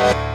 Bye.